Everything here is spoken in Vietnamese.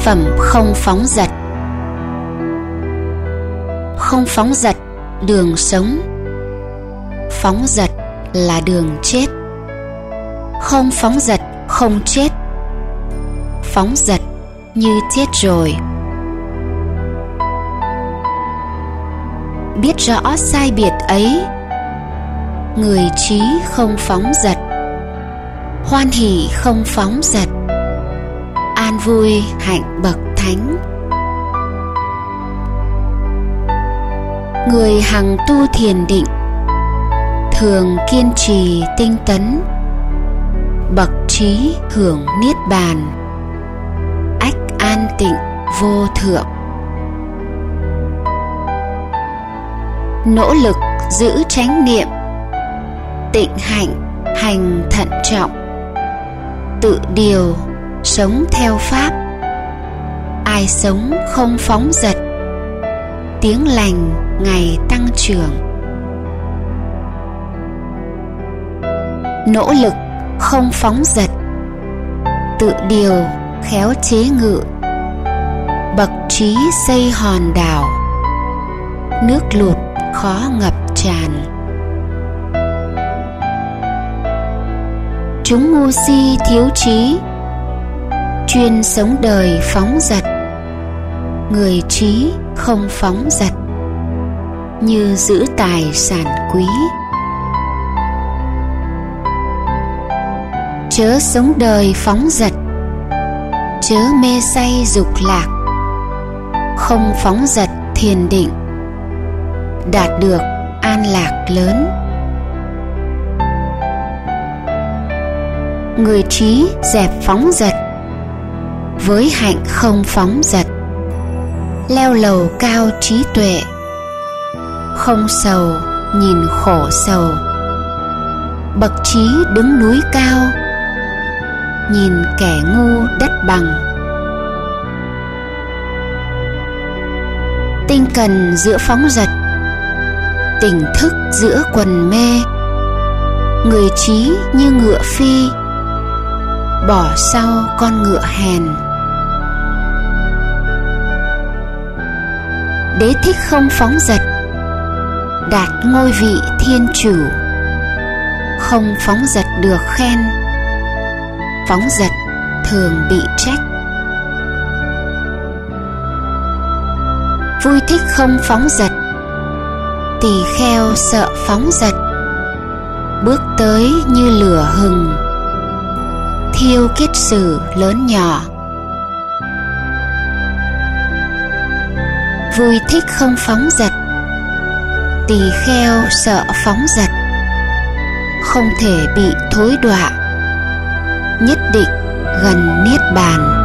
phẩm không phóng dật. Không phóng dật, đường sống. Phóng dật là đường chết. Không phóng dật, không chết. Phóng dật như chết rồi. Biết rõ sai biệt ấy. Người trí không phóng dật hoan hỷ không phóng dật. An vui hạnh bậc thánh. Người hằng tu thiền định, thường kiên trì tinh tấn. Bậc trí hưởng niết bàn. Ách an tịnh vô thượng. Nỗ lực giữ chánh niệm. Tịnh hạnh, hành thận trọng tự điều, sống theo pháp. Ai sống không phóng dật, tiếng lành ngày tăng trưởng. Nỗ lực không phóng dật, tự điều khéo chế ngự. Bậc trí xây hòn đảo, nước lụt khó ngập tràn. Chúng ngu si thiếu trí, chuyên sống đời phóng dật. Người trí không phóng dật, như giữ tài sản quý. Chớ sống đời phóng dật, chớ mê say dục lạc. Không phóng dật thiền định, đạt được an lạc lớn. Người trí dẹp phóng dật, với hạnh không phóng dật. Leo lầu cao trí tuệ, không sầu nhìn khổ sầu. Bậc trí đứng núi cao, nhìn kẻ ngu đất bằng. Tinh cần giữa phóng dật, tỉnh thức giữa quần mê. Người trí như ngựa phi bỏ sau con ngựa hèn. Đế thích không phóng dật, đạt ngôi vị thiên chủ. Không phóng dật được khen, phóng dật thường bị trách. Vui thích không phóng dật, tỳ kheo sợ phóng dật, bước tới như lửa hừng thiêu kết sử lớn nhỏ. Vui thích không phóng dật. Tỳ kheo sợ phóng dật. Không thể bị thối đọa. Nhất định gần niết bàn.